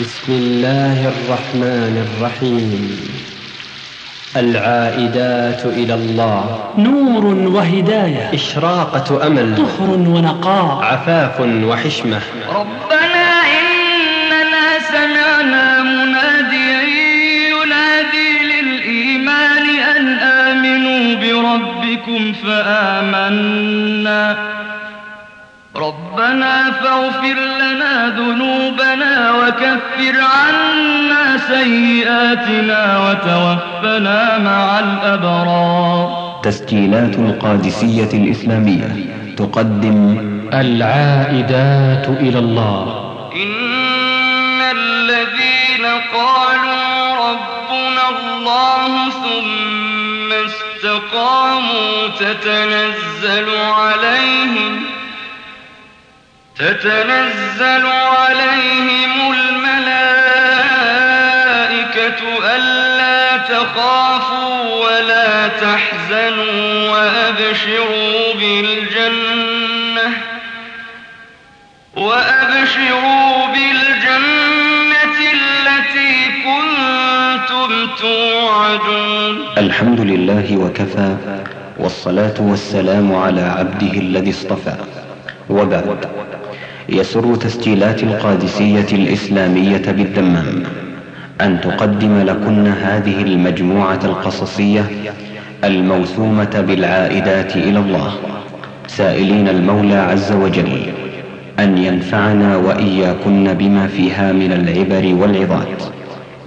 بسم الله الرحمن الرحيم. العائدات إلى الله. نور وهداية. إشراقة أمل. طهر ونقاء. عفاف وحشمة. ربنا إننا سمعنا مناديا ينادي للإيمان أن آمنوا بربكم فآمنا. ربنا فاغفر لنا ذنوبنا وكفر عنا سيئاتنا وتوفنا مع الأبرار. تسجيلات القادسية الإسلامية تقدم العائدات إلى الله. إن الذين قالوا ربنا الله ثم استقاموا تتنزل عليهم تتنزل عليهم الملائكة ألا تخافوا ولا تحزنوا وأبشروا بالجنة وأبشروا بالجنة التي كنتم توعدون. الحمد لله وكفى والصلاة والسلام على عبده الذي اصطفى. وبعد. يسر تسجيلات القادسية الإسلامية بالدمام. أن تقدم لكن هذه المجموعة القصصية الموسومة بالعائدات إلى الله. سائلين المولى عز وجل أن ينفعنا وإياكن بما فيها من العبر والعظات.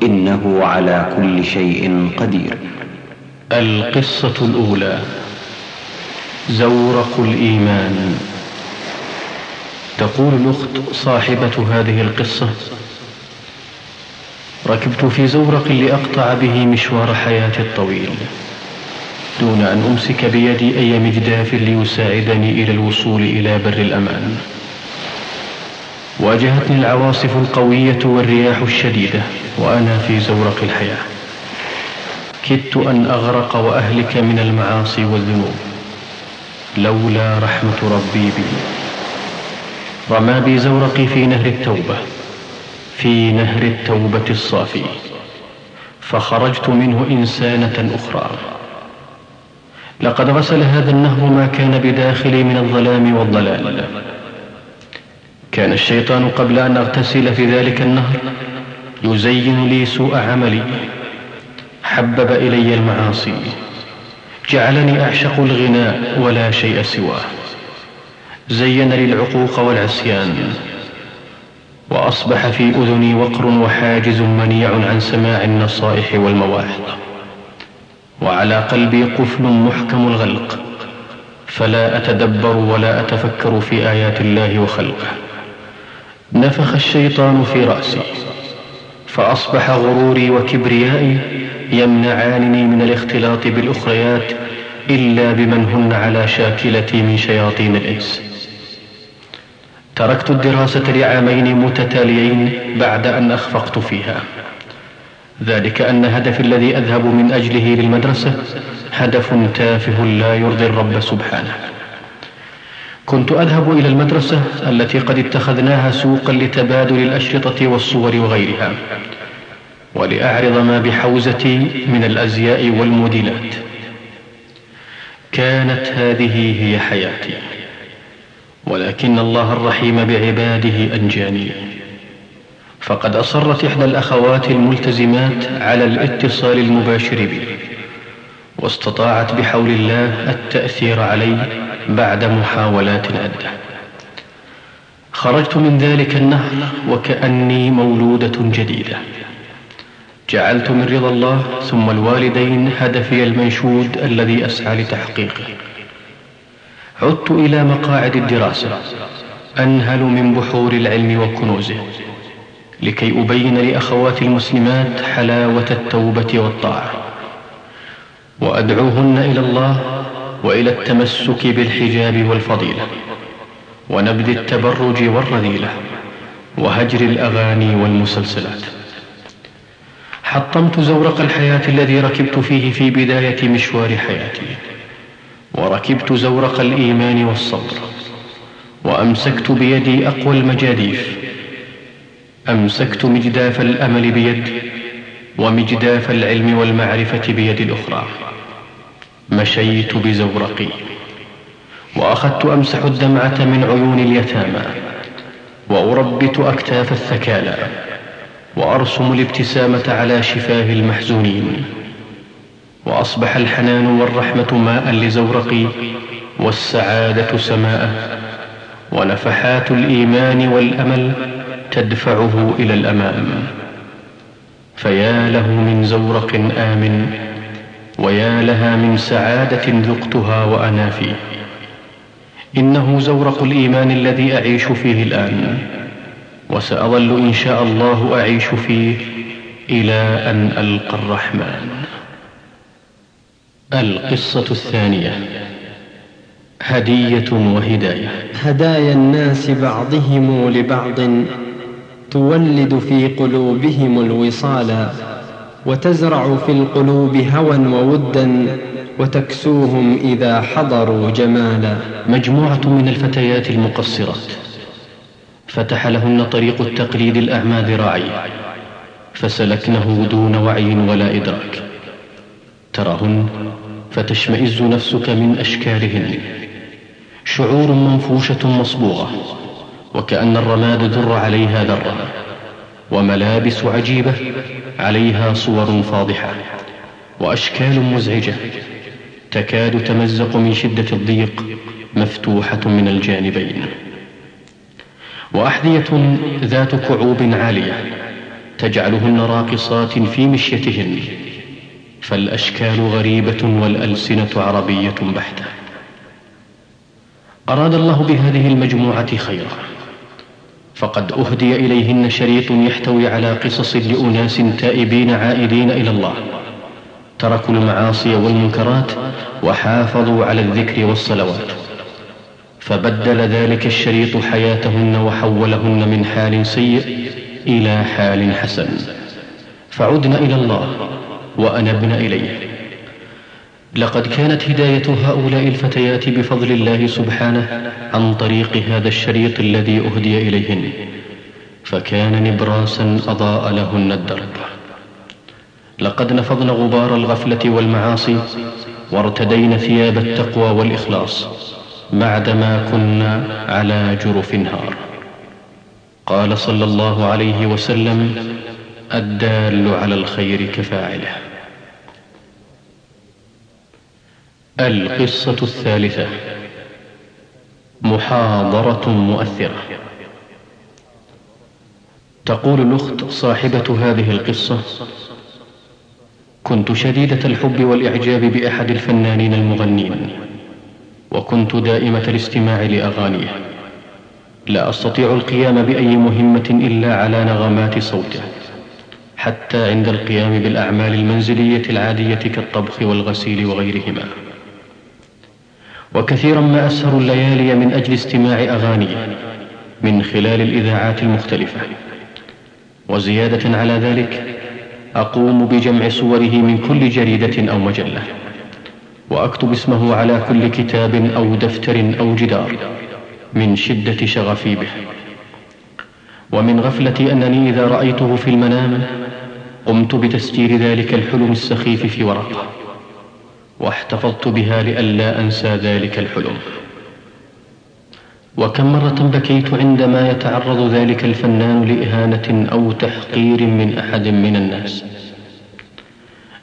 إنه على كل شيء قدير. القصة الأولى زورق الإيمان. تقول الأخت صاحبة هذه القصة. ركبت في زورق لأقطع به مشوار حياتي الطويل دون أن أمسك بيدي أي مجداف ليساعدني إلى الوصول إلى بر الأمان. واجهتني العواصف القوية والرياح الشديدة وأنا في زورق الحياة. كدت أن أغرق وأهلك من المعاصي والذنوب. لولا رحمة ربي بي. رمى بي زورقي في نهر التوبة في نهر التوبة الصافي فخرجت منه إنسانة أخرى. لقد غسل هذا النهر ما كان بداخلي من الظلام والضلال. كان الشيطان قبل أن أغتسل في ذلك النهر يزين لي سوء عملي. حبب إلي المعاصي جعلني أعشق الغناء ولا شيء سواه. زين لي العقوق والعصيان. وأصبح في أذني وقر وحاجز منيع عن سماع النصائح والمواعظ. وعلى قلبي قفل محكم الغلق. فلا أتدبر ولا أتفكر في آيات الله وخلقه. نفخ الشيطان في رأسي. فأصبح غروري وكبريائي يمنعانني من الاختلاط بالأخريات إلا بمن هن على شاكلتي من شياطين الإنس. تركت الدراسة لعامين متتاليين بعد أن أخفقت فيها. ذلك أن هدفي الذي أذهب من أجله للمدرسة هدف تافه لا يرضي الرب سبحانه. كنت أذهب إلى المدرسة التي قد اتخذناها سوقا لتبادل الأشرطة والصور وغيرها ولأعرض ما بحوزتي من الأزياء والموديلات. كانت هذه هي حياتي. ولكن الله الرحيم بعباده أنجاني. فقد أصرت إحدى الأخوات الملتزمات على الاتصال المباشر بي واستطاعت بحول الله التأثير علي بعد محاولات عدة. خرجت من ذلك النهر وكأني مولودة جديدة. جعلت من رضا الله ثم الوالدين هدفي المنشود الذي أسعى لتحقيقه. عدت إلى مقاعد الدراسة أنهل من بحور العلم وكنوزه لكي أبين لأخواتي المسلمات حلاوة التوبة والطاعة. وأدعوهن إلى الله وإلى التمسك بالحجاب والفضيلة ونبذ التبرج والرذيلة وهجر الأغاني والمسلسلات. حطمت زورق الحياة الذي ركبت فيه في بداية مشوار حياتي. وركبت زورق الإيمان والصبر وأمسكت بيدي أقوى المجاديف أمسكت مجداف الأمل بيد ومجداف العلم والمعرفة بيد الأخرى. مشيت بزورقي وأخذت أمسح الدمعة من عيون اليتامى وأربت أكتاف الثكالى وأرسم الابتسامة على شفاه المحزونين. وأصبح الحنان والرحمة ماء لزورقي والسعادة سماءه ونفحات الإيمان والأمل تدفعه إلى الأمام. فيا له من زورق آمن ويا لها من سعادة ذقتها وأنا فيه. إنه زورق الإيمان الذي أعيش فيه الآن وسأظل إن شاء الله أعيش فيه إلى أن ألقى الرحمن. القصة الثانية. هدية وهداية. هدايا الناس بعضهم لبعض تولد في قلوبهم الوصالا وتزرع في القلوب هوى وودا وتكسوهم إذا حضروا جمالا. مجموعة من الفتيات المقصرات. فتح لهن طريق التقليد الأعمى ذراعي. فسلكنه دون وعي ولا إدراك. تراهن فتشمئز نفسك من أشكالهن. شعور منفوشة مصبوغة وكأن الرماد در عليها ذرة وملابس عجيبة عليها صور فاضحة وأشكال مزعجة تكاد تمزق من شدة الضيق مفتوحة من الجانبين. وأحذية ذات كعوب عالية تجعلهن راقصات في مشيتهن. فالأشكال غريبة والألسنة عربية بحتة. أراد الله بهذه المجموعة خيرا. فقد أهدي إليهن شريط يحتوي على قصص لأناس تائبين عائدين إلى الله. تركوا المعاصي والمنكرات وحافظوا على الذكر والصلوات. فبدل ذلك الشريط حياتهن وحولهن من حال سيء إلى حال حسن. فعدن إلى الله. وأنبن إليه. لقد كانت هداية هؤلاء الفتيات بفضل الله سبحانه عن طريق هذا الشريط الذي أهدي إليهن فكان نبراسا أضاء لهن الدرب. لقد نفضن غبار الغفلة والمعاصي وارتدين ثياب التقوى والإخلاص بعدما كنا على جرف نهار. قال صلى الله عليه وسلم الدال على الخير كفاعله. القصة الثالثة. محاضرة مؤثرة. تقول الأخت صاحبة هذه القصة كنت شديدة الحب والإعجاب بأحد الفنانين المغنين وكنت دائمة الاستماع لأغانيه. لا أستطيع القيام بأي مهمة إلا على نغمات صوته حتى عند القيام بالأعمال المنزلية العادية كالطبخ والغسيل وغيرهما. وكثيرا ما أسهر الليالي من أجل استماع أغانيه من خلال الإذاعات المختلفة. وزيادة على ذلك أقوم بجمع صوره من كل جريدة أو مجلة وأكتب اسمه على كل كتاب أو دفتر أو جدار من شدة شغفي به. ومن غفلتي أنني إذا رأيته في المنام قمت بتسجيل ذلك الحلم السخيف في ورقة. واحتفظت بها لئلا أنسى ذلك الحلم. وكم مرة بكيت عندما يتعرض ذلك الفنان لإهانة أو تحقير من أحد من الناس.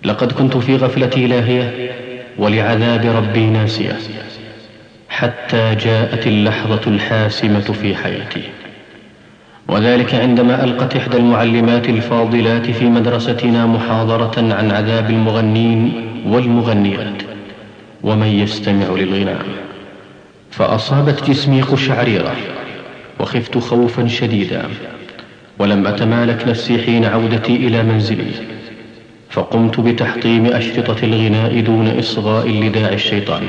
لقد كنت في غفلتي لاهية ولعذاب ربي ناسية حتى جاءت اللحظة الحاسمة في حياتي. وذلك عندما ألقت إحدى المعلمات الفاضلات في مدرستنا محاضرة عن عذاب المغنين والمغنيات ومن يستمع للغناء. فأصابت جسمي قشعريرة وخفت خوفا شديدا ولم أتمالك نفسي حين عودتي إلى منزلي. فقمت بتحطيم أشرطة الغناء دون إصغاء لداعي الشيطان.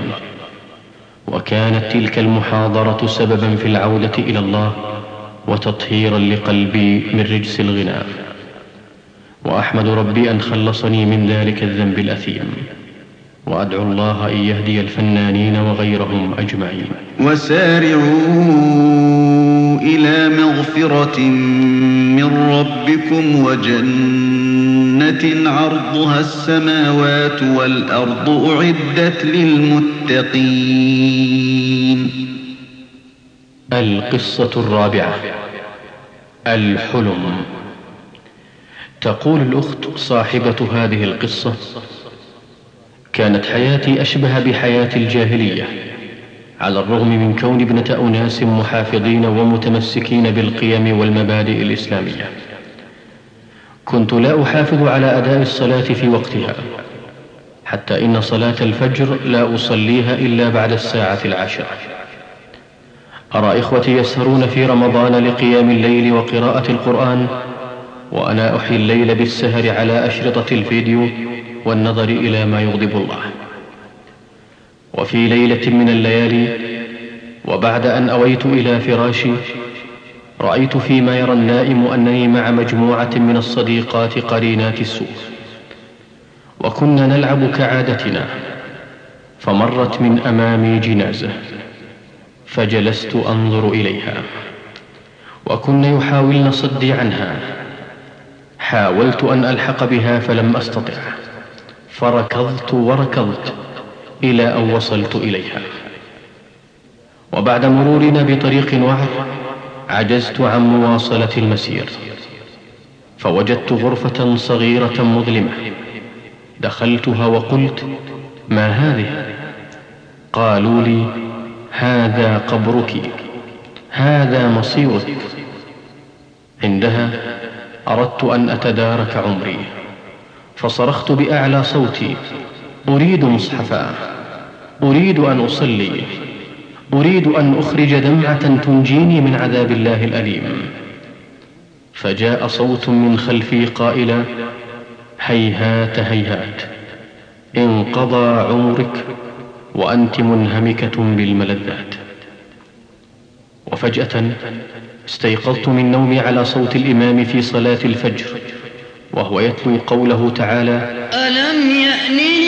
وكانت تلك المحاضرة سببا في العودة إلى الله وتطهيرا لقلبي من رجس الغناء وأحمد ربي أن خلصني من ذلك الذنب الأثيم. وأدعو الله أن يهدي الفنانين وغيرهم أجمعين. وسارعوا إلى مغفرة من ربكم وجنة عرضها السماوات والأرض أعدت للمتقين. القصة الرابعة الحلم. تقول الأخت صاحبة هذه القصة كانت حياتي أشبه بحياة الجاهلية على الرغم من كون ابنة أناس محافظين ومتمسكين بالقيم والمبادئ الإسلامية. كنت لا أحافظ على أداء الصلاة في وقتها حتى إن صلاة الفجر لا أصليها إلا بعد الساعة العاشرة. أرى إخوتي يسهرون في رمضان لقيام الليل وقراءة القرآن وأنا أحيي الليل بالسهر على أشرطة الفيديو والنظر إلى ما يغضب الله. وفي ليلة من الليالي وبعد أن أويت إلى فراشي رأيت فيما يرى النائم أنني مع مجموعة من الصديقات قرينات السوء. وكنا نلعب كعادتنا فمرت من أمامي جنازة. فجلست أنظر إليها. وكن يحاولن صدي عنها. حاولت أن ألحق بها فلم أستطع. فركضت وركضت إلى أن وصلت إليها. وبعد مرورنا بطريق وعر عجزت عن مواصلة المسير. فوجدت غرفة صغيرة مظلمة. دخلتها وقلت ما هذه؟ قالوا لي هذا قبرك هذا مصيرك. عندها أردت أن أتدارك عمري فصرخت بأعلى صوتي أريد مصحفا أريد أن أصلي أريد أن أخرج دمعة تنجيني من عذاب الله الأليم. فجاء صوت من خلفي قائلا هيهات هيهات انقضى عمرك. وأنت منهمكة بالملذات. وفجأة استيقظت من نومي على صوت الإمام في صلاة الفجر وهو يتلو قوله تعالى ألم يأن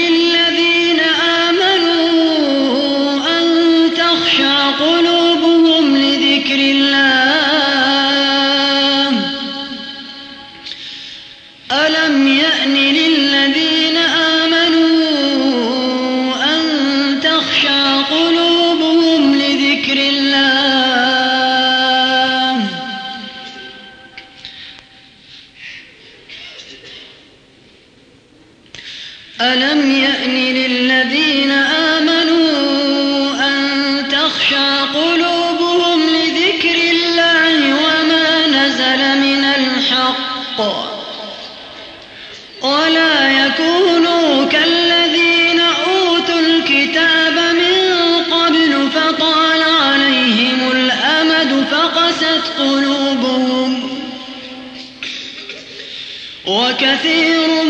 وكثير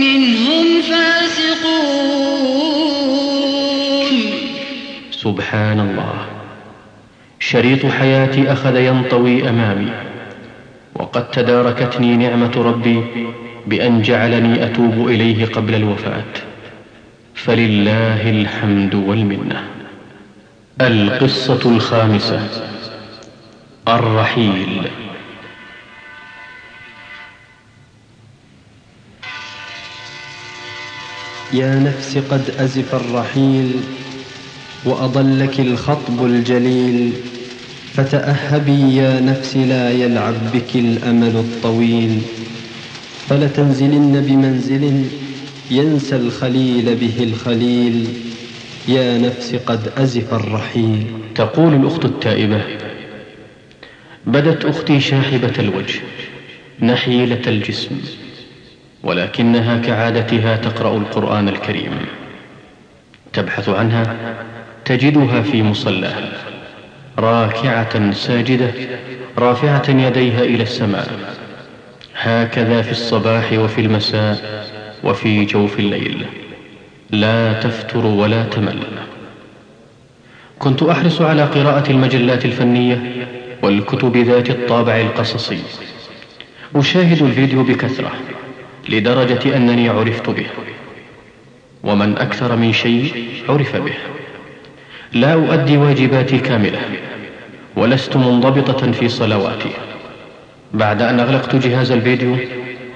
منهم فاسقون. سبحان الله. شريط حياتي أخذ ينطوي أمامي. وقد تداركتني نعمة ربي بأن جعلني أتوب إليه قبل الوفاة. فلله الحمد والمنة. القصة الخامسة. الرحيل. يا نفس قد أزف الرحيل وأضلك الخطب الجليل. فتأهبي يا نفس لا يلعب بك الأمل الطويل. فلتنزلن بمنزل ينسى الخليل به الخليل. يا نفس قد أزف الرحيل. تقول الأخت التائبة بدت أختي شاحبة الوجه نحيلة الجسم. ولكنها كعادتها تقرأ القرآن الكريم. تبحث عنها تجدها في مصلاها راكعة ساجدة رافعة يديها إلى السماء. هكذا في الصباح وفي المساء وفي جوف الليل. لا تفتر ولا تمل. كنت أحرص على قراءة المجلات الفنية والكتب ذات الطابع القصصي. أشاهد الفيديو بكثرة. لدرجة أنني عرفت به. ومن أكثر من شيء عرف به. لا أؤدي واجباتي كاملة ولست منضبطة في صلواتي. بعد أن أغلقت جهاز الفيديو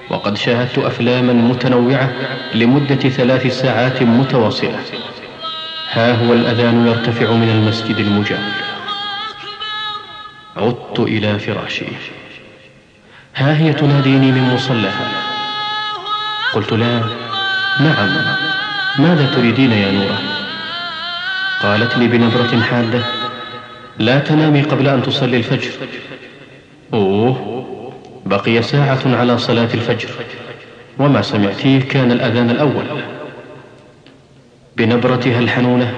وقد شاهدت أفلاما متنوعة لمدة ثلاث ساعات متواصلة. ها هو الأذان يرتفع من المسجد المجاور. عدت إلى فراشي. ها هي تناديني من مصلها قلت لا. نعم. ماذا تريدين يا نورة؟ قالت لي بنبرة حادة. لا تنامي قبل أن تصلي الفجر. أوه. بقي ساعة على صلاة الفجر. وما سمعتيه كان الأذان الأول. بنبرتها الحنونة.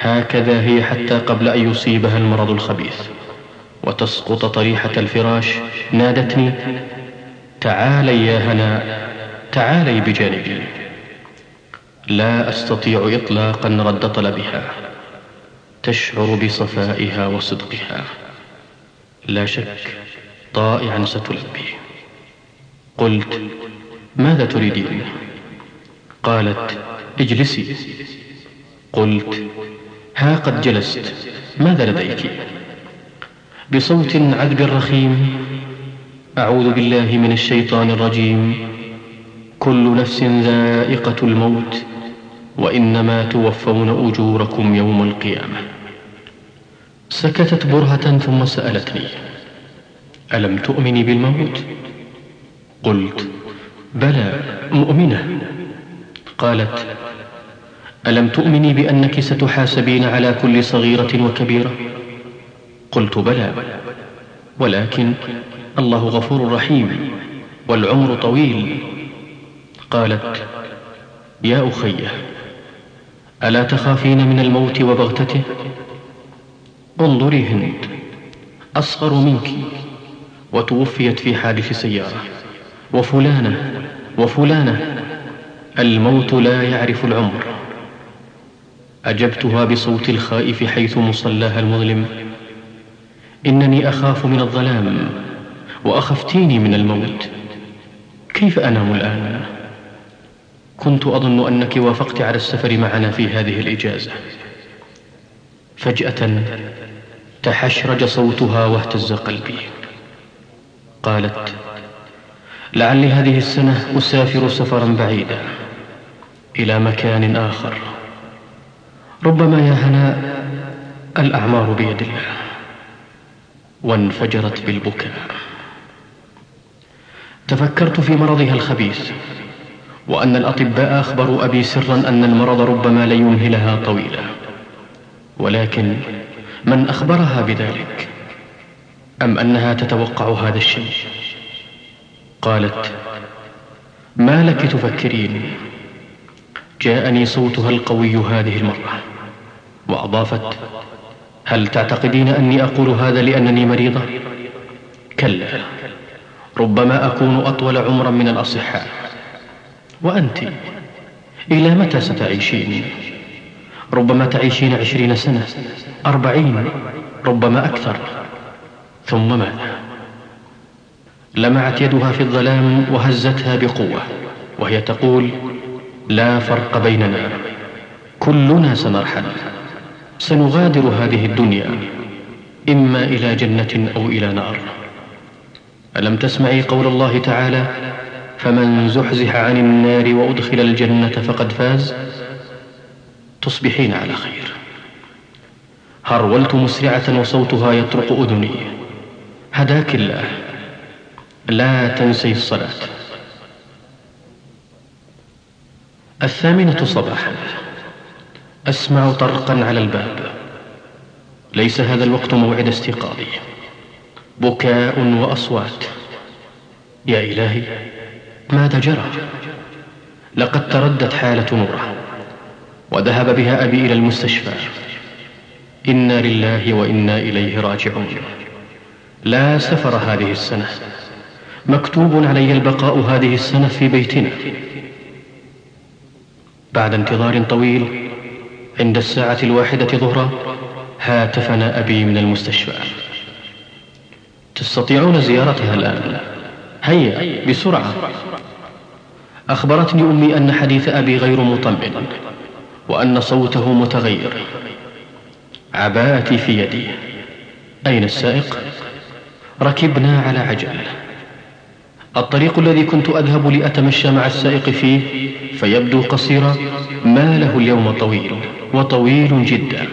هكذا هي حتى قبل أن يصيبها المرض الخبيث. وتسقط طريحة الفراش. نادتني. تعالي يا هناء. تعالي بجانبي. لا أستطيع إطلاقا رد طلبها. تشعر بصفائها وصدقها. لا شك طائعا ستلبي. قلت ماذا تريدين؟ قالت اجلسي. قلت ها قد جلست. ماذا لديك؟ بصوت عذب رخيم. أعوذ بالله من الشيطان الرجيم. كل نفس ذائقة الموت وإنما توفون أجوركم يوم القيامة. سكتت برهة ثم سألتني ألم تؤمني بالموت؟ قلت بلى مؤمنة. قالت ألم تؤمني بأنك ستحاسبين على كل صغيرة وكبيرة؟ قلت بلى. ولكن الله غفور رحيم والعمر طويل. قالت يا أخيه ألا تخافين من الموت وبغتته؟ انظري هند أصغر منك وتوفيت في حادث سيارة وفلانة وفلانة الموت لا يعرف العمر. أجبتها بصوت الخائف حيث مصلاها المظلم إنني أخاف من الظلام وأخفتيني من الموت كيف أنام الآن؟ كنت أظن أنك وافقت على السفر معنا في هذه الإجازة. فجأة تحشرج صوتها واهتز قلبي. قالت لعلي هذه السنة أسافر سفرا بعيدا إلى مكان آخر. ربما يا هناء الأعمار بيد الله. وانفجرت بالبكاء. تفكرت في مرضها الخبيث. وأن الأطباء أخبروا أبي سرا أن المرض ربما لن يمهلها طويلا. ولكن من أخبرها بذلك؟ أم أنها تتوقع هذا الشيء؟ قالت ما لك تفكرين جاءني صوتها القوي هذه المرة. وأضافت هل تعتقدين أني أقول هذا لأنني مريضة؟ كلا ربما أكون أطول عمرا من الأصحاء. وأنت؟ إلى متى ستعيشين؟ ربما تعيشين عشرين سنة أربعين ربما أكثر. ثم ماذا لمعت يدها في الظلام وهزتها بقوة وهي تقول لا فرق بيننا. كلنا سنرحل. سنغادر هذه الدنيا إما إلى جنة أو إلى نار. ألم تسمعي قول الله تعالى فمن زحزح عن النار وأدخل الجنة فقد فاز تصبحين على خير. هرولت مسرعة وصوتها يطرق أذني. هداك الله لا تنسي الصلاة. الثامنة صباحا. أسمع طرقا على الباب. ليس هذا الوقت موعد استيقاظي. بكاء وأصوات. يا إلهي ماذا جرى؟ لقد تردت حالة نوره وذهب بها أبي إلى المستشفى. إنا لله وإنا إليه راجعون. لا سفر هذه السنة. مكتوب علي البقاء هذه السنة في بيتنا. بعد انتظار طويل عند الساعة الواحدة ظهرا هاتفنا أبي من المستشفى. تستطيعون زيارتها الآن؟ هيا بسرعة. أخبرتني أمي أن حديث أبي غير مطمئن وأن صوته متغير. عباءتي في يدي. أين السائق؟ ركبنا على عجل. الطريق الذي كنت أذهب لأتمشى مع السائق فيه فيبدو قصيرا ما له اليوم طويل وطويل جدا.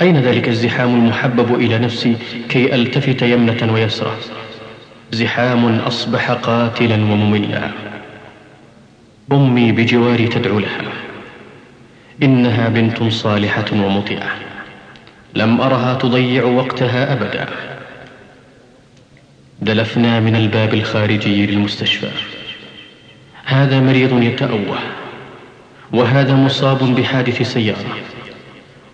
أين ذلك الزحام المحبب إلى نفسي كي ألتفت يمنة ويسرى زحام أصبح قاتلا ومملا. أمي بجواري تدعو لها. إنها بنت صالحة ومطيعة. لم أرها تضيع وقتها أبدا. دلفنا من الباب الخارجي للمستشفى. هذا مريض يتأوه وهذا مصاب بحادث سيارة.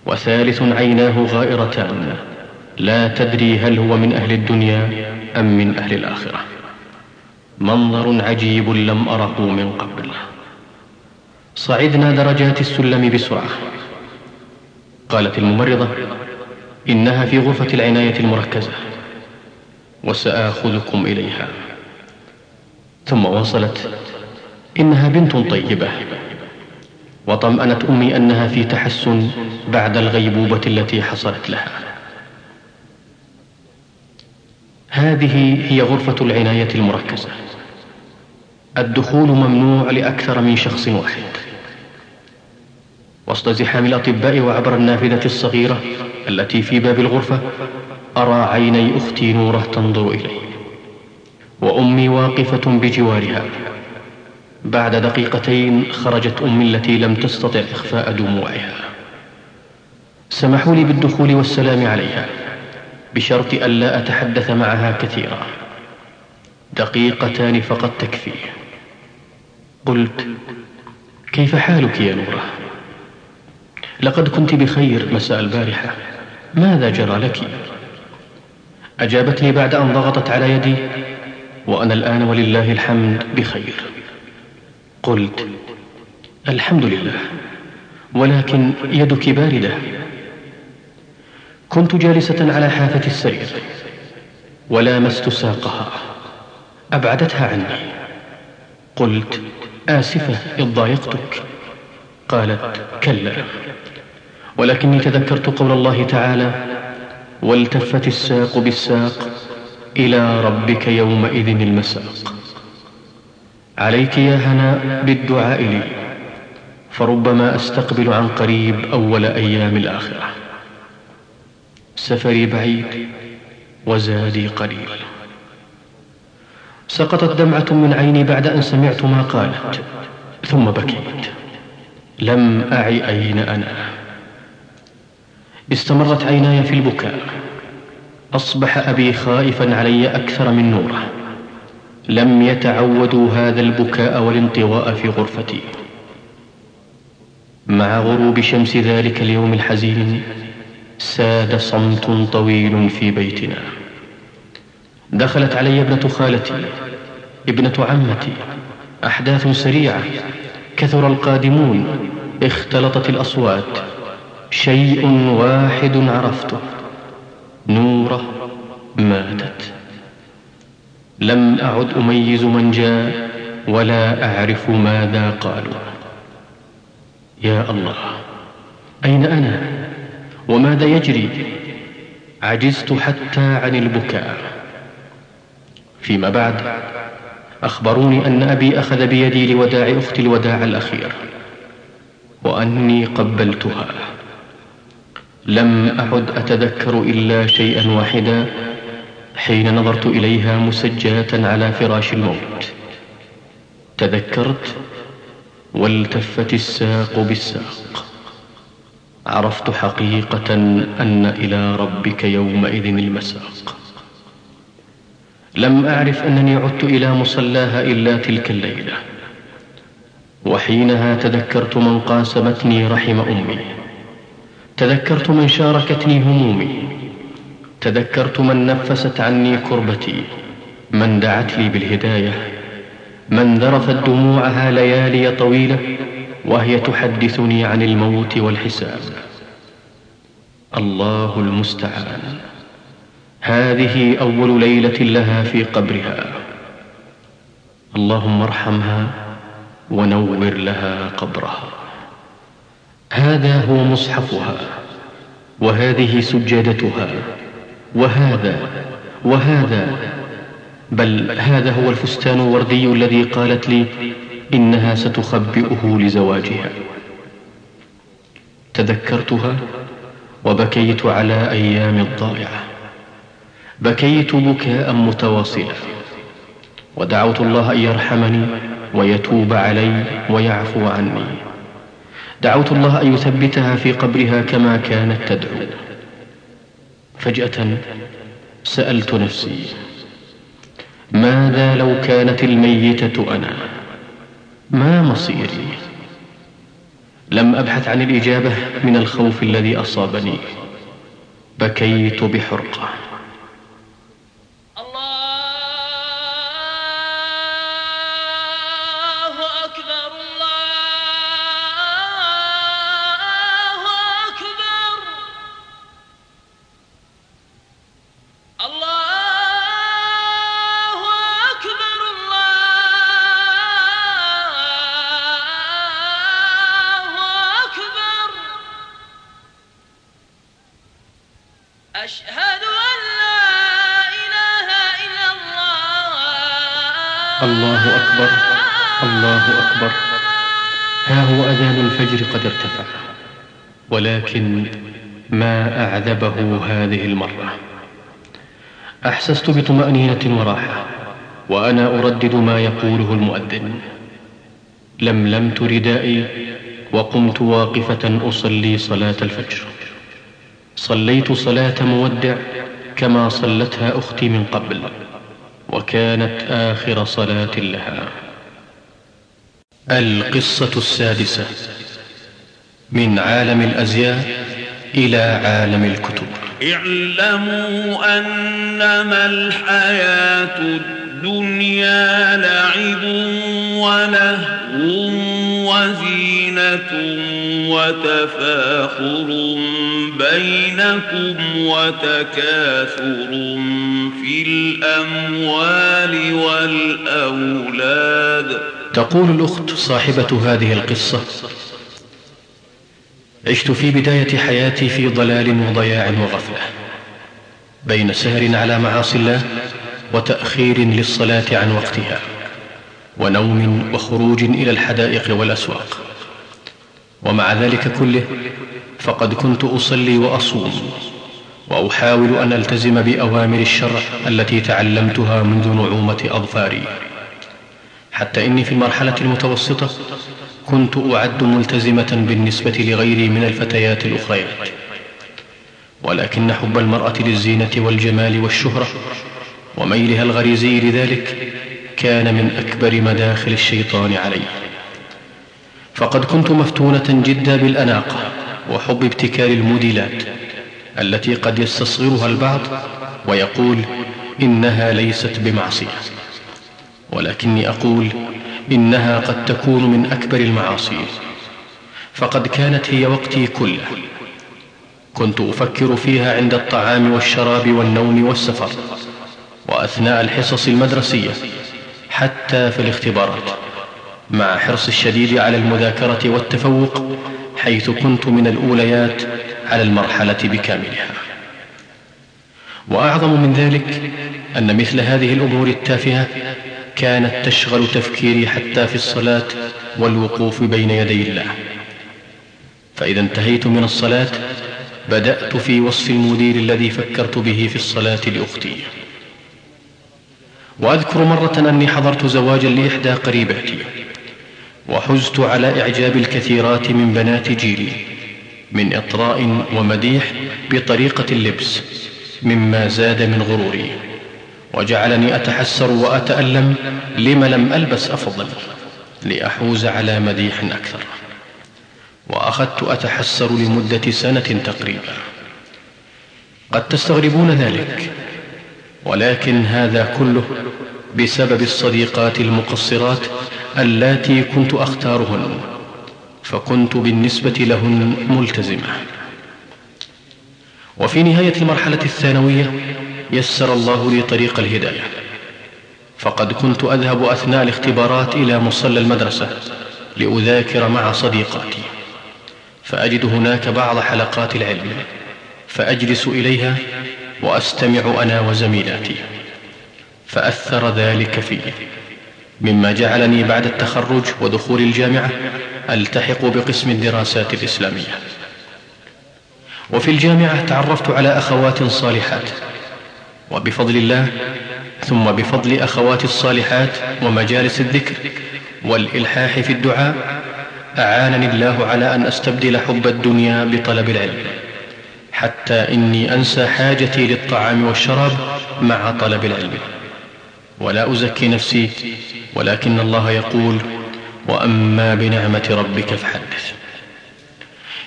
وثالث عيناه غائرتان. لا تدري هل هو من أهل الدنيا أم من أهل الآخرة. منظر عجيب لم أره من قبل. صعدنا درجات السلم بسرعة. قالت الممرضة إنها في غرفة العناية المركزة وسآخذكم إليها. ثم وصلت إنها بنت طيبة. وطمأنت أمي أنها في تحسن بعد الغيبوبة التي حصلت لها. هذه هي غرفة العناية المركزة. الدخول ممنوع لأكثر من شخص واحد. وسط زحام الأطباء وعبر النافذة الصغيرة التي في باب الغرفة أرى عيني أختي نورة تنظر إلي. وأمي واقفة بجوارها. بعد دقيقتين خرجت أمي التي لم تستطع إخفاء دموعها. سمحوا لي بالدخول والسلام عليها بشرط ألا أتحدث معها كثيرا. دقيقتان فقط تكفي. قلت كيف حالك يا نورة؟ لقد كنت بخير مساء البارحة ماذا جرى لك؟ أجابتني بعد أن ضغطت على يدي وأنا الآن ولله الحمد بخير. قلت الحمد لله ولكن يدك باردة. كنت جالسة على حافة السرير ولامست ساقها أبعدتها عني. قلت آسفة إذ ضايقتك. قالت كلا. ولكني تذكرت قول الله تعالى والتفت الساق بالساق إلى ربك يومئذ المساق. عليك يا هناء بالدعاء لي فربما أستقبل عن قريب أول أيام الآخرة. سفري بعيد وزادي قليل سقطت دمعة من عيني بعد أن سمعت ما قالت ثم بكيت. لم أعي أين أنا. استمرت عيناي في البكاء. أصبح أبي خائفا علي أكثر من نوره. لم يتعودوا هذا البكاء والانطواء في غرفتي. مع غروب شمس ذلك اليوم الحزين ساد صمت طويل في بيتنا. دخلت علي ابنة خالتي ابنة عمتي. أحداث سريعة. كثر القادمون. اختلطت الأصوات. شيء واحد عرفته. نوره ماتت. لم أعد أميز من جاء ولا أعرف ماذا قالوا. يا الله أين أنا؟ وماذا يجري؟ عجزت حتى عن البكاء. فيما بعد. أخبروني أن أبي أخذ بيدي لوداع أختي الوداع الأخير وأني قبلتها. لم أعد أتذكر إلا شيئا واحدا حين نظرت إليها مسجاة على فراش الموت. تذكرت؟ والتفت الساق بالساق. عرفت حقيقة أن إلى ربك يومئذ المساق. لم أعرف أنني عدت إلى مصلاها إلا تلك الليلة. وحينها تذكرت من قاسمتني رحم أمي. تذكرت من شاركتني همومي. تذكرت من نفست عني كربتي. من دعت لي بالهداية. من ذرفت دموعها ليالي طويلة. وهي تحدثني عن الموت والحساب. الله المستعان. هذه أول ليلة لها في قبرها. اللهم ارحمها ونور لها قبرها. هذا هو مصحفها وهذه سجادتها وهذا وهذا. بل هذا هو الفستان الوردي الذي قالت لي إنها ستخبئه لزواجها. تذكرتها وبكيت على أيام الضائعة. بكيت بكاء متواصلا ودعوت الله أن يرحمني ويتوب علي ويعفو عني. دعوت الله أن يثبتها في قبرها كما كانت تدعو. فجأة سألت نفسي ماذا لو كانت الميتة أنا؟ ما مصيري؟ لم أبحث عن الإجابة من الخوف الذي أصابني. بكيت بحرقة. ما أعذبه هذه المرة. أحسست بطمأنينة وراحة وأنا أردد ما يقوله المؤذن. لملمت ردائي وقمت واقفة أصلي صلاة الفجر. صليت صلاة مودع كما صلتها أختي من قبل وكانت آخر صلاة لها. القصة السادسة. من عالم الأزياء إلى عالم الكتب. اعلموا أنما الحياة الدنيا لعب ولهو وزينة وتفاخر بينكم وتكاثر في الأموال والأولاد. تقول الأخت صاحبة هذه القصة عشت في بداية حياتي في ضلال وضياع وغفلة. بين سهر على معاصي الله وتأخير للصلاة عن وقتها ونوم وخروج إلى الحدائق والأسواق. ومع ذلك كله فقد كنت أصلي وأصوم وأحاول أن ألتزم بأوامر الشرع التي تعلمتها منذ نعومة أظفاري. حتى إني في المرحلة المتوسطة كنت أعد ملتزمة بالنسبة لغيري من الفتيات الأخريات ولكن حب المرأة للزينة والجمال والشهرة وميلها الغريزي لذلك كان من أكبر مداخل الشيطان علي. فقد كنت مفتونة جدا بالأناقة وحب ابتكار الموديلات التي قد يستصغرها البعض ويقول إنها ليست بمعصية. ولكني أقول إنها قد تكون من أكبر المعاصي. فقد كانت هي وقتي كله. كنت أفكر فيها عند الطعام والشراب والنوم والسفر وأثناء الحصص المدرسية حتى في الاختبارات مع حرص الشديد على المذاكرة والتفوق حيث كنت من الأوليات على المرحلة بكاملها. وأعظم من ذلك أن مثل هذه الأمور التافهة كانت تشغل تفكيري حتى في الصلاة والوقوف بين يدي الله. فإذا انتهيت من الصلاة بدأت في وصف المدير الذي فكرت به في الصلاة لأختي. وأذكر مرة أني حضرت زواجا لإحدى قريباتي وحزت على إعجاب الكثيرات من بنات جيلي من إطراء ومديح بطريقة اللبس مما زاد من غروري. وجعلني أتحسر وأتألم لم لم ألبس أفضل لأحوز على مديح أكثر. وأخذت أتحسر لمدة سنة تقريبا. قد تستغربون ذلك ولكن هذا كله بسبب الصديقات المقصرات اللاتي كنت أختارهن فكنت بالنسبة لهن ملتزمة. وفي نهاية المرحلة الثانوية يسر الله لي طريق الهداية فقد كنت أذهب أثناء الاختبارات إلى مصلى المدرسة لأذاكر مع صديقاتي. فأجد هناك بعض حلقات العلم فأجلس إليها وأستمع أنا وزميلاتي. فأثر ذلك في مما جعلني بعد التخرج ودخول الجامعة ألتحق بقسم الدراسات الإسلامية. وفي الجامعة تعرفت على أخوات صالحات. وبفضل الله ثم بفضل أخوات الصالحات ومجالس الذكر والإلحاح في الدعاء أعانني الله على أن أستبدل حب الدنيا بطلب العلم حتى إني أنسى حاجتي للطعام والشراب مع طلب العلم. ولا أزكي نفسي ولكن الله يقول وأما بنعمة ربك فحدث.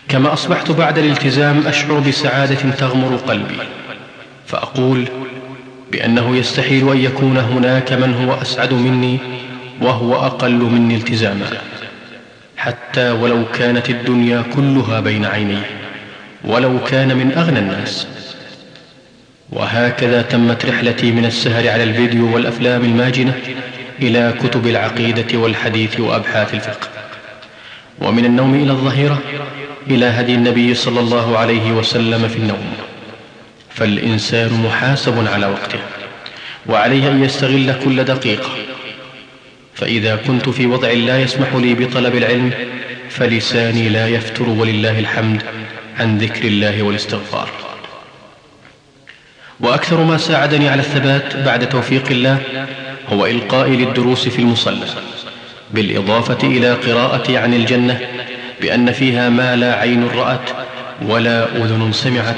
كما أصبحت بعد الالتزام أشعر بسعادة تغمر قلبي فأقول بأنه يستحيل أن يكون هناك من هو أسعد مني وهو أقل مني التزاما. حتى ولو كانت الدنيا كلها بين عيني ولو كان من أغنى الناس. وهكذا تمت رحلتي من السهر على الفيديو والأفلام الماجنة إلى كتب العقيدة والحديث وأبحاث الفقه. ومن النوم إلى الظهيرة إلى هدي النبي صلى الله عليه وسلم في النوم. فالإنسان محاسب على وقته وعليه أن يستغل كل دقيقة. فإذا كنت في وضع لا يسمح لي بطلب العلم فلساني لا يفتر ولله الحمد عن ذكر الله والاستغفار. وأكثر ما ساعدني على الثبات بعد توفيق الله هو إلقائي للدروس في المصلى بالإضافة إلى قراءتي عن الجنة بأن فيها ما لا عين رأت ولا أذن سمعت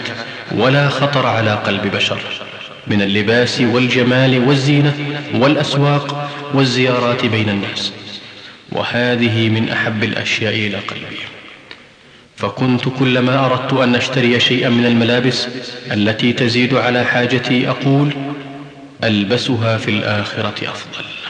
ولا خطر على قلب بشر. من اللباس والجمال والزينة والأسواق والزيارات بين الناس. وهذه من أحب الأشياء إلى قلبي. فكنت كلما أردت أن أشتري شيئا من الملابس التي تزيد على حاجتي أقول ألبسها في الآخرة أفضل.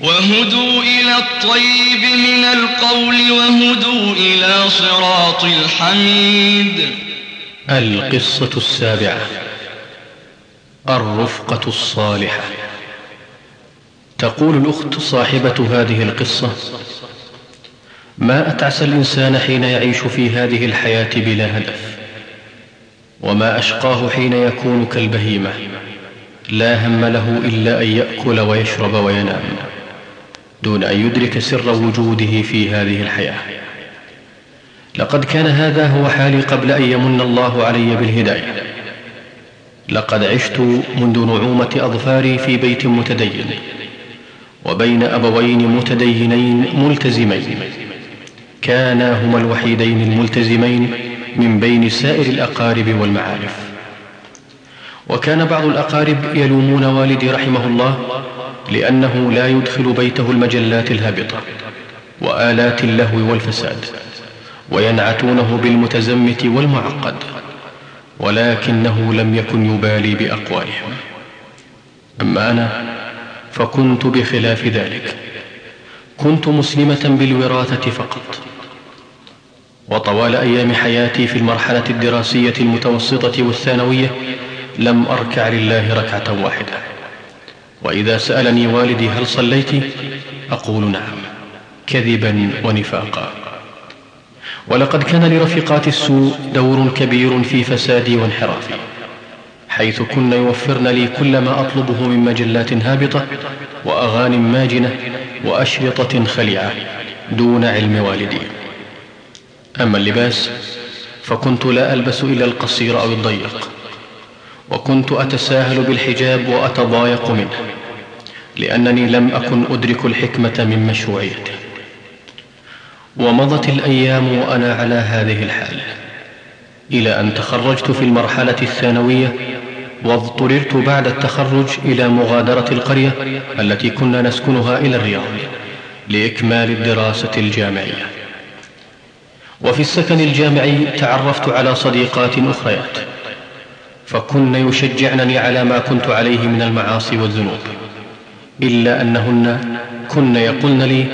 وهدوا إلى الطيب من القول وهدوا إلى صراط الحميد. القصة السابعة. الرفقة الصالحة. تقول الأخت صاحبة هذه القصة ما أتعسى الإنسان حين يعيش في هذه الحياة بلا هدف وما أشقاه حين يكون كالبهيمة لا هم له إلا أن يأكل ويشرب وينام. دون أن يدرك سر وجوده في هذه الحياة. لقد كان هذا هو حالي قبل أن يمن الله علي بالهداية. لقد عشت منذ نعومة أظفاري في بيت متدين وبين أبوين متدينين ملتزمين. كانا هما الوحيدين الملتزمين من بين سائر الأقارب والمعارف. وكان بعض الأقارب يلومون والدي رحمه الله لأنه لا يدخل بيته المجلات الهابطة وآلات اللهو والفساد وينعتونه بالمتزمت والمعقد ولكنه لم يكن يبالي بأقوالهم. أما أنا فكنت بخلاف ذلك. كنت مسلمة بالوراثة فقط. وطوال أيام حياتي في المرحلة الدراسية المتوسطة والثانوية لم أركع لله ركعة واحدة. وإذا سألني والدي هل صليت؟ أقول نعم كذبا ونفاقا. ولقد كان لرفيقات السوء دور كبير في فسادي وانحرافي حيث كن يوفرن لي كل ما أطلبه من مجلات هابطة وأغاني ماجنة وأشرطة خليعة دون علم والدي. أما اللباس فكنت لا ألبس إلا القصير أو الضيق. وكنت أتساهل بالحجاب وأتضايق منه لأنني لم أكن أدرك الحكمة من مشروعيته. ومضت الأيام وأنا على هذه الحال إلى أن تخرجت في المرحلة الثانوية واضطررت بعد التخرج إلى مغادرة القرية التي كنا نسكنها إلى الرياض لإكمال الدراسة الجامعية. وفي السكن الجامعي تعرفت على صديقات أخريات فكن يشجعنني على ما كنت عليه من المعاصي والذنوب إلا أنهن كن يقولن لي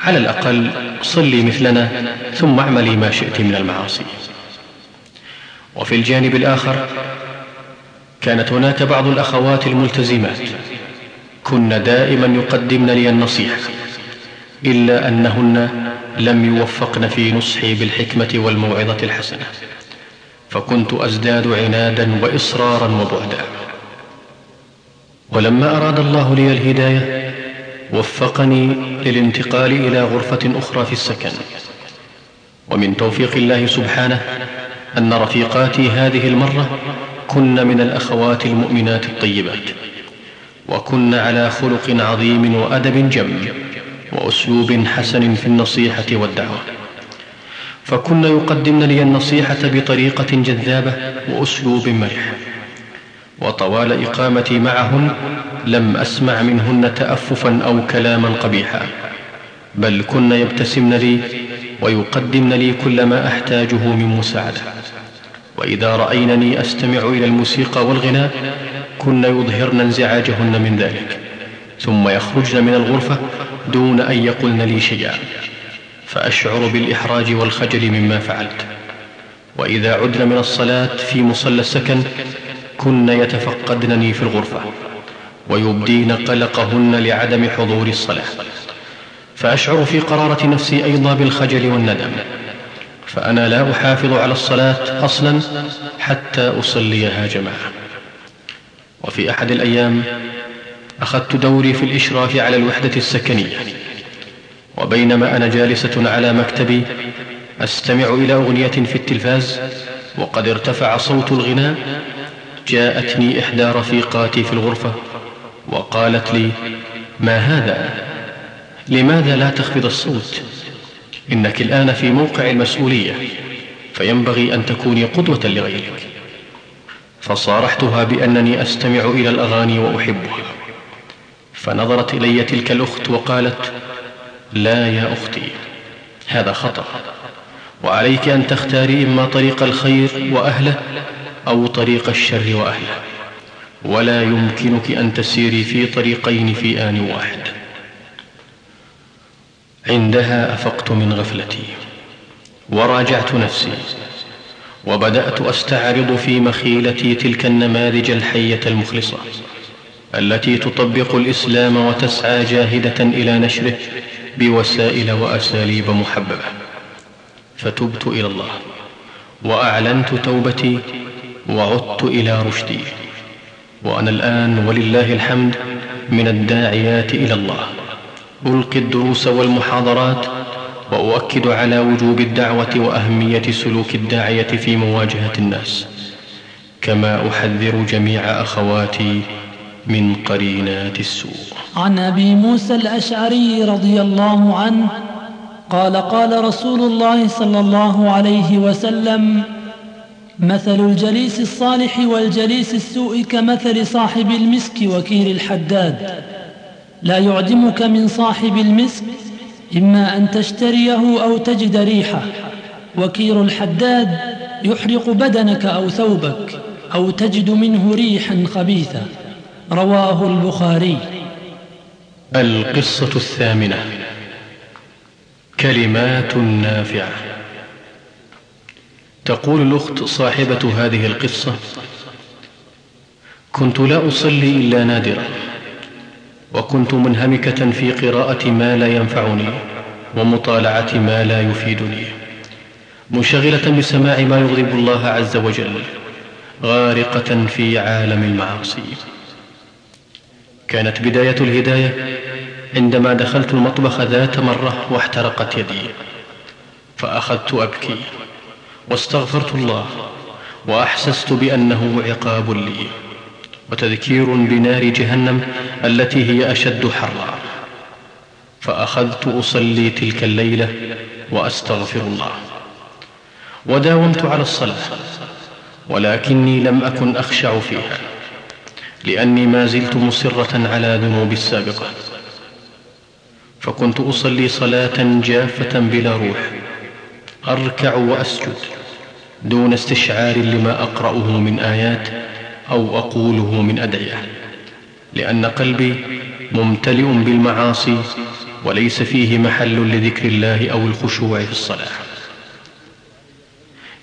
على الأقل صلي مثلنا ثم اعملي ما شئت من المعاصي. وفي الجانب الآخر كانت هناك بعض الأخوات الملتزمات كن دائما يقدمن لي النصيحة إلا أنهن لم يوفقن في نصحي بالحكمة والموعظة الحسنة. فكنت أزداد عنادا وإصرارا وبعدا. ولما أراد الله لي الهداية وفقني للانتقال إلى غرفة أخرى في السكن. ومن توفيق الله سبحانه أن رفيقاتي هذه المرة كن من الأخوات المؤمنات الطيبات. وكن على خلق عظيم وأدب جم وأسلوب حسن في النصيحة والدعوة. فكن يقدمن لي النصيحة بطريقة جذابة وأسلوب مرح. وطوال إقامتي معهن لم أسمع منهن تأففا أو كلاما قبيحا. بل كن يبتسمن لي ويقدمن لي كل ما أحتاجه من مساعدة. وإذا رأينني أستمع إلى الموسيقى والغناء كن يظهرن انزعاجهن من ذلك. ثم يخرجن من الغرفة دون أن يقلن لي شيئا. فأشعر بالإحراج والخجل مما فعلت. وإذا عدن من الصلاة في مصلى السكن كن يتفقدنني في الغرفة ويبدين قلقهن لعدم حضور الصلاة. فأشعر في قرارة نفسي أيضا بالخجل والندم. فأنا لا أحافظ على الصلاة أصلا حتى أصليها جماعة. وفي أحد الأيام أخذت دوري في الإشراف على الوحدة السكنية. وبينما أنا جالسة على مكتبي أستمع إلى أغنية في التلفاز وقد ارتفع صوت الغناء جاءتني إحدى رفيقاتي في الغرفة وقالت لي ما هذا؟ لماذا لا تخفض الصوت؟ إنك الآن في موقع المسؤولية فينبغي أن تكوني قدوة لغيرك. فصارحتها بأنني أستمع إلى الأغاني وأحبها. فنظرت إلي تلك الأخت وقالت لا يا أختي هذا خطأ وعليك أن تختاري إما طريق الخير وأهله أو طريق الشر وأهله. ولا يمكنك أن تسيري في طريقين في آن واحد. عندها أفقت من غفلتي. وراجعت نفسي. وبدأت أستعرض في مخيلتي تلك النماذج الحية المخلصة التي تطبق الإسلام وتسعى جاهدة إلى نشره بوسائل وأساليب محببة. فتبت إلى الله وأعلنت توبتي وعدت إلى رشدي. وأنا الآن ولله الحمد من الداعيات إلى الله. ألقي الدروس والمحاضرات وأؤكد على وجوب الدعوة وأهمية سلوك الداعية في مواجهة الناس. كما أحذر جميع أخواتي من قرينات السوء. عن أبي موسى الأشعري رضي الله عنه قال قال رسول الله صلى الله عليه وسلم مثل الجليس الصالح والجليس السوء كمثل صاحب المسك وكير الحداد. لا يعدمك من صاحب المسك إما أن تشتريه أو تجد ريحه. وكير الحداد يحرق بدنك أو ثوبك أو تجد منه ريحا خبيثة رواه البخاري. القصة الثامنة. كلمات نافعة. تقول الأخت صاحبة هذه القصة كنت لا أصلي إلا نادرا وكنت منهمكة في قراءة ما لا ينفعني ومطالعة ما لا يفيدني منشغلة بسماع ما يغضب الله عز وجل غارقة في عالم المعاصي. كانت بداية الهداية عندما دخلت المطبخ ذات مرة واحترقت يدي فأخذت أبكي واستغفرت الله وأحسست بأنه عقاب لي وتذكير بنار جهنم التي هي أشد حرا. فأخذت أصلي تلك الليلة وأستغفر الله وداومت على الصلاة ولكني لم أكن أخشع فيها. لأني ما زلت مصرة على ذنوبي السابقة. فكنت أصلي صلاة جافة بلا روح أركع وأسجد دون استشعار لما أقرأه من آيات أو أقوله من أدعية لأن قلبي ممتلئ بالمعاصي وليس فيه محل لذكر الله أو الخشوع في الصلاة.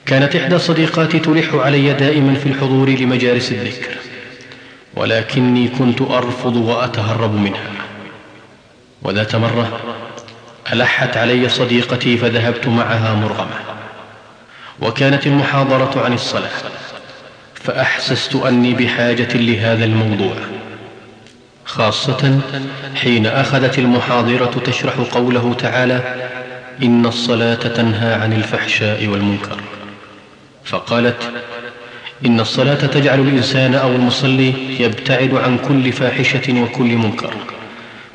كانت إحدى صديقاتي تلح علي دائما في الحضور لمجالس الذكر. ولكني كنت أرفض وأتهرب منها. وذات مرة ألحت علي صديقتي فذهبت معها مرغمة وكانت المحاضرة عن الصلاة فأحسست أني بحاجة لهذا الموضوع خاصة حين أخذت المحاضرة تشرح قوله تعالى إن الصلاة تنهى عن الفحشاء والمنكر. فقالت إن الصلاة تجعل الإنسان أو المصلي يبتعد عن كل فاحشة وكل منكر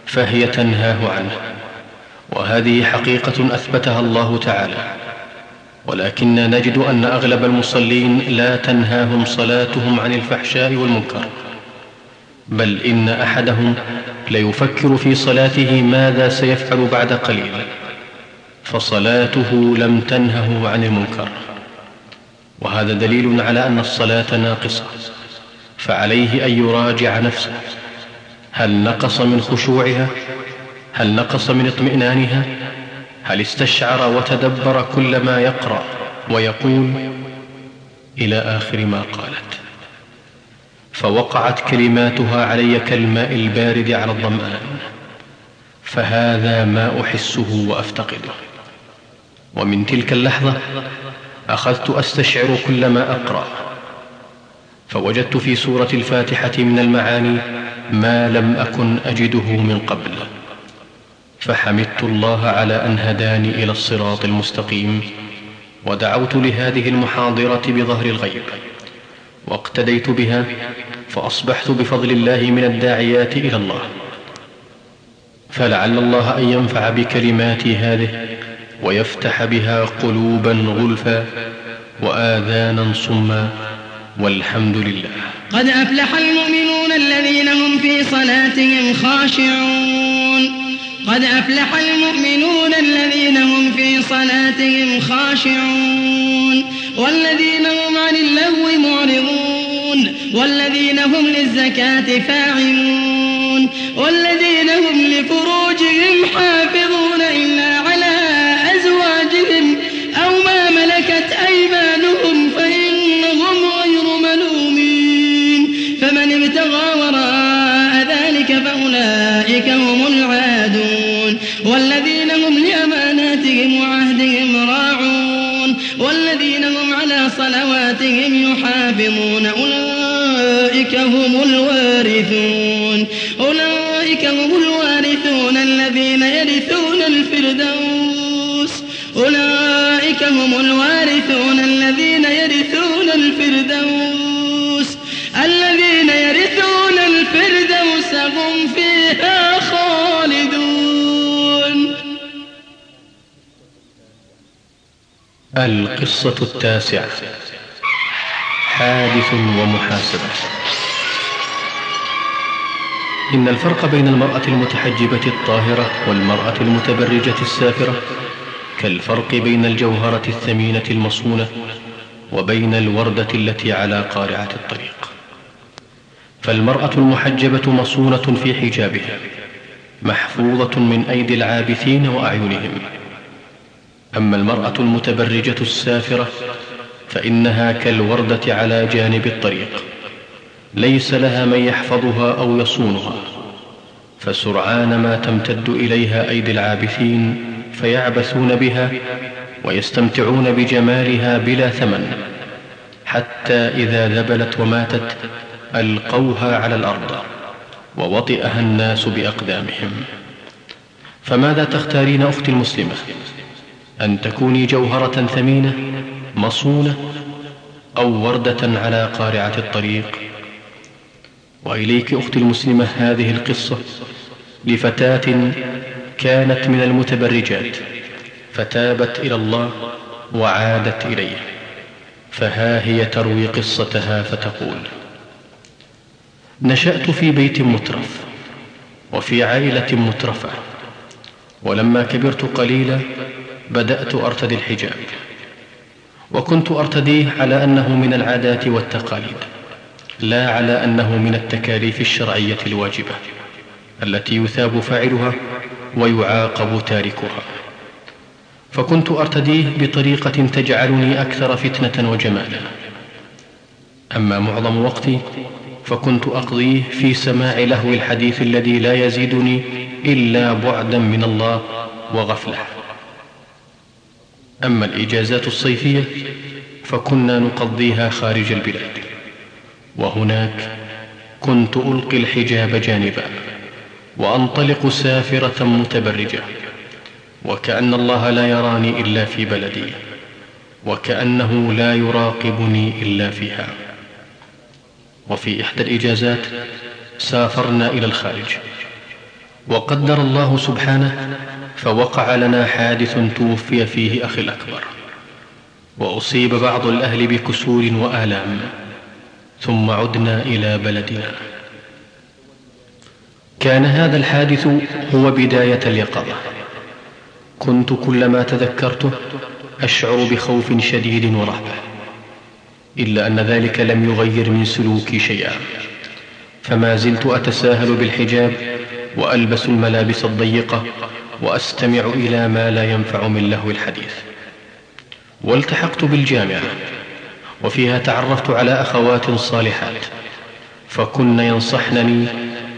فهي تنهاه عنه. وهذه حقيقة أثبتها الله تعالى. ولكننا نجد أن أغلب المصلين لا تنهاهم صلاتهم عن الفحشاء والمنكر. بل إن أحدهم ليفكر في صلاته ماذا سيفعل بعد قليل فصلاته لم تنهه عن المنكر. وهذا دليل على أن الصلاة ناقصة فعليه أن يراجع نفسه. هل نقص من خشوعها؟ هل نقص من اطمئنانها؟ هل استشعر وتدبر كل ما يقرأ ويقول؟ إلى آخر ما قالت. فوقعت كلماتها علي كالماء البارد على الظمآن فهذا ما أحسه وأفتقده. ومن تلك اللحظة أخذت أستشعر كل ما أقرأ. فوجدت في سورة الفاتحة من المعاني ما لم أكن أجده من قبل. فحمدت الله على أن هداني إلى الصراط المستقيم ودعوت لهذه المحاضرة بظهر الغيب. واقتديت بها فأصبحت بفضل الله من الداعيات إلى الله. فلعل الله أن ينفع بكلماتي هذه ويفتح بها قلوبا غلفا وآذانا صما والحمد لله. قد أفلح المؤمنون الذين هم في صلاتهم خاشعون. قد أفلح المؤمنون الذين هم في صلاتهم خاشعون. والذين هم عن اللغو معرضون. والذين هم للزكاة فاعلون. والذين هم لفروجهم حافظون إلا القصة التاسعة. حادث ومحاسبة. إن الفرق بين المرأة المتحجبة الطاهرة والمرأة المتبرجة السافرة كالفرق بين الجوهرة الثمينة المصونة وبين الوردة التي على قارعة الطريق. فالمرأة المحجبة مصونة في حجابها محفوظة من أيدي العابثين وأعينهم. أما المرأة المتبرجة السافرة فإنها كالوردة على جانب الطريق ليس لها من يحفظها أو يصونها فسرعان ما تمتد إليها أيدي العابثين فيعبثون بها ويستمتعون بجمالها بلا ثمن حتى إذا ذبلت وماتت ألقوها على الأرض ووطئها الناس بأقدامهم. فماذا تختارين أختي المسلمة؟ أن تكوني جوهرة ثمينة مصونة أو وردة على قارعة الطريق. وإليك أختي المسلمة هذه القصة لفتاة كانت من المتبرجات فتابت إلى الله وعادت إليه فها هي تروي قصتها فتقول نشأت في بيت مترف وفي عائلة مترفة ولما كبرت قليلا بدأت أرتدي الحجاب وكنت أرتديه على أنه من العادات والتقاليد لا على أنه من التكاليف الشرعية الواجبة التي يثاب فاعلها ويعاقب تاركها. فكنت أرتديه بطريقة تجعلني أكثر فتنة وجمالا. أما معظم وقتي فكنت أقضيه في سماع لهو الحديث الذي لا يزيدني إلا بعدا من الله وغفلة. أما الإجازات الصيفية فكنا نقضيها خارج البلاد. وهناك كنت ألقي الحجاب جانبا وأنطلق سافرة متبرجة وكأن الله لا يراني إلا في بلدي وكأنه لا يراقبني إلا فيها. وفي إحدى الإجازات سافرنا إلى الخارج. وقدر الله سبحانه فوقع لنا حادث توفي فيه أخي الأكبر وأصيب بعض الأهل بكسور وآلام ثم عدنا إلى بلدنا. كان هذا الحادث هو بداية اليقظة. كنت كلما تذكرته أشعر بخوف شديد ورهبة إلا أن ذلك لم يغير من سلوكي شيئا. فما زلت أتساهل بالحجاب وألبس الملابس الضيقة وأستمع إلى ما لا ينفع من لهو الحديث. والتحقت بالجامعة وفيها تعرفت على أخوات صالحات فكن ينصحنني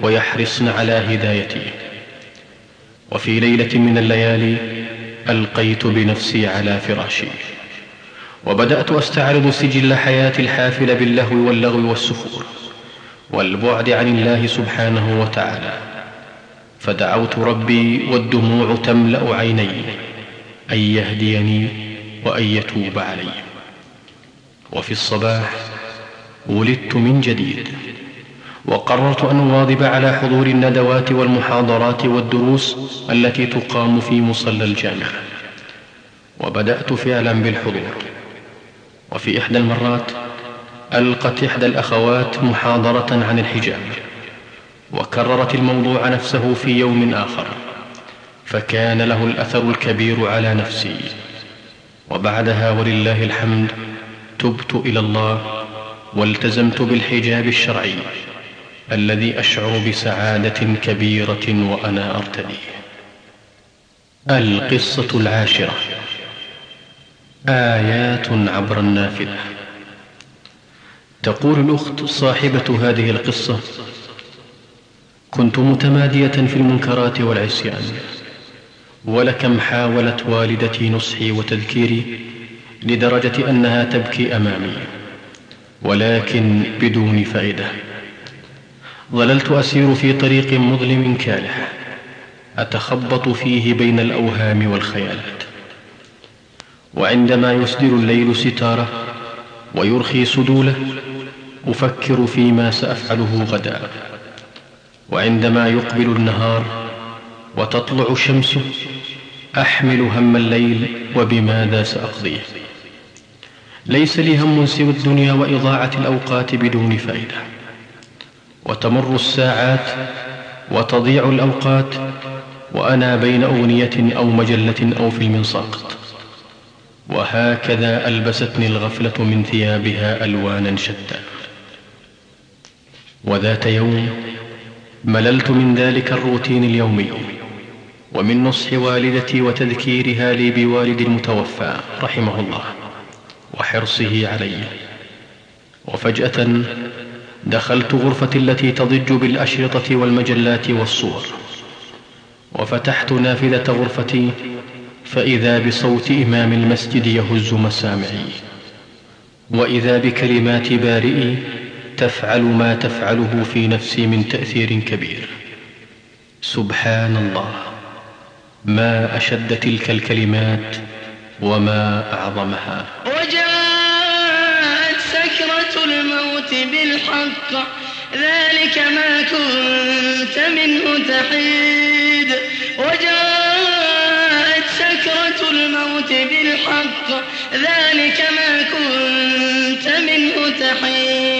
ويحرصن على هدايتي. وفي ليلة من الليالي ألقيت بنفسي على فراشي وبدأت أستعرض سجل حياتي الحافل باللهو واللغو والسفور والبعد عن الله سبحانه وتعالى. فدعوت ربي والدموع تملأ عيني أن يهديني وأن يتوب علي. وفي الصباح ولدت من جديد وقررت أن أواظب على حضور الندوات والمحاضرات والدروس التي تقام في مصلى الجامعة. وبدأت فعلا بالحضور. وفي إحدى المرات ألقت إحدى الأخوات محاضرة عن الحجاب. وكررت الموضوع نفسه في يوم آخر فكان له الأثر الكبير على نفسي. وبعدها ولله الحمد تبت إلى الله والتزمت بالحجاب الشرعي الذي أشعر بسعادة كبيرة وأنا أرتديه القصة العاشرة. آيات عبر النافذة. تقول الأخت صاحبة هذه القصة كنت متمادية في المنكرات والعصيان. ولكم حاولت والدتي نصحي وتذكيري لدرجة أنها تبكي أمامي ولكن بدون فائدة. ظللت أسير في طريق مظلم كالح أتخبط فيه بين الأوهام والخيالات. وعندما يسدل الليل ستاره ويرخي سدوله أفكر فيما سأفعله غدا وعندما يقبل النهار وتطلع شمسه أحمل هم الليل وبماذا سأقضيه؟ ليس لي هم سوى الدنيا وإضاعة الأوقات بدون فائدة. وتمر الساعات وتضيع الأوقات وأنا بين أغنية أو مجلة أو فيلم ساقط. وهكذا ألبستني الغفلة من ثيابها ألوانا شتى. وذات يوم مللت من ذلك الروتين اليومي ومن نصح والدتي وتذكيرها لي بوالد المتوفى رحمه الله وحرصه علي وفجأة دخلت غرفتي التي تضج بالأشرطة والمجلات والصور وفتحت نافذة غرفتي فإذا بصوت إمام المسجد يهز مسامعي وإذا بكلمات بارئي تفعل ما تفعله في نفسي من تأثير كبير. سبحان الله. ما أشد تلك الكلمات وما أعظمها. وجاءت سكرة الموت بالحق. ذلك ما كنت منه تحيد. وجاءت سكرة الموت بالحق. ذلك ما كنت منه تحيد.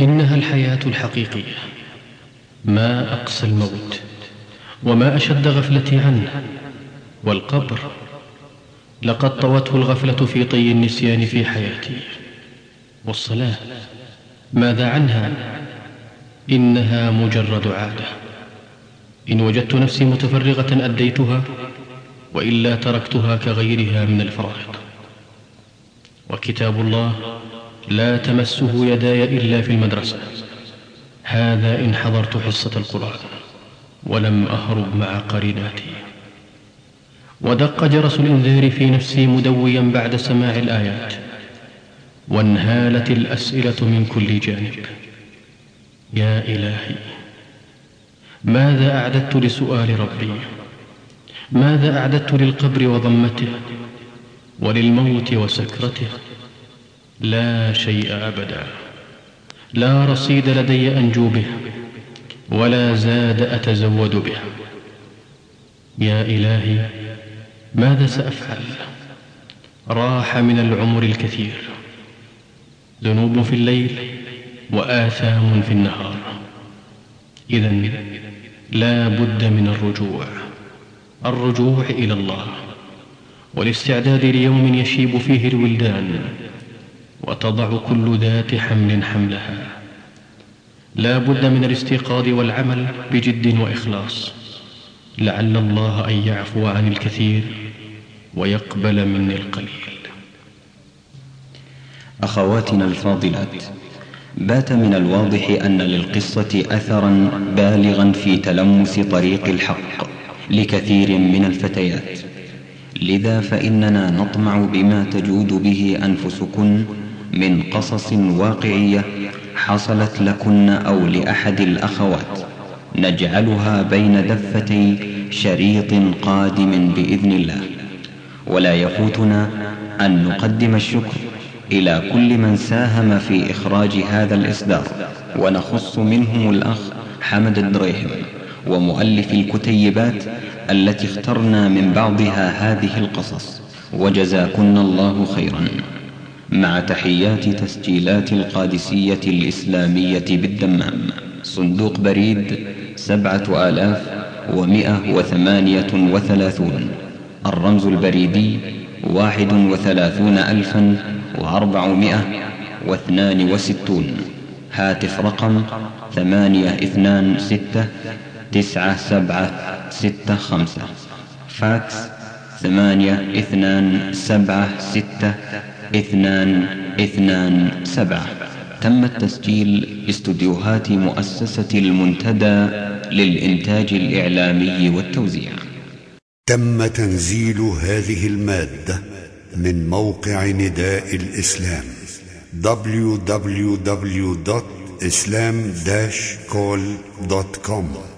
إنها الحياة الحقيقية. ما أقسى الموت وما أشد غفلتي عنه والقبر. لقد طوته الغفلة في طي النسيان في حياتي. والصلاة ماذا عنها؟ إنها مجرد عادة. إن وجدت نفسي متفرغة أديتها وإلا تركتها كغيرها من الفرائض. وكتاب الله لا تمسه يداي إلا في المدرسة. هذا إن حضرت حصة القرآن ولم أهرب مع قريناتي. ودق جرس الإنذار في نفسي مدويا بعد سماع الآيات وانهالت الأسئلة من كل جانب. يا إلهي ماذا أعددت لسؤال ربي؟ ماذا أعددت للقبر وضمته؟ وللموت وسكرته؟ لا شيء أبدا. لا رصيد لدي أنجو به ولا زاد أتزود به. يا إلهي ماذا سأفعل؟ راح من العمر الكثير. ذنوب في الليل وآثام في النهار. إذا لا بد من الرجوع. الرجوع إلى الله والاستعداد ليوم يشيب فيه الولدان. وتضع كل ذات حمل حملها. لا بد من الاستيقاظ والعمل بجد وإخلاص. لعل الله أن يعفو عن الكثير ويقبل مني القليل. أخواتنا الفاضلات بات من الواضح أن للقصة أثرا بالغا في تلمس طريق الحق لكثير من الفتيات. لذا فإننا نطمع بما تجود به أنفسكن من قصص واقعية حصلت لكن أو لأحد الأخوات. نجعلها بين دفتي شريط قادم بإذن الله. ولا يفوتنا أن نقدم الشكر إلى كل من ساهم في إخراج هذا الإصدار. ونخص منهم الأخ حمد الدريهم ومؤلف الكتيبات التي اخترنا من بعضها هذه القصص وجزاكن الله خيرا. مع تحيات تسجيلات القادسية الإسلامية بالدمام. صندوق بريد سبعة آلاف ومئة وثمانية وثلاثون. الرمز البريدي واحد وثلاثون ألفا وأربعمائة واثنان وستون. هاتف رقم ثمانية اثنان ستة تسعة سبعة ستة خمسة. فاكس ثمانية اثنان سبعة ستة اثنان اثنان سبعة. تم التسجيل باستديوهات مؤسسة المنتدى للإنتاج الإعلامي والتوزيع. تم تنزيل هذه المادة من موقع نداء الإسلام www.islam-call.com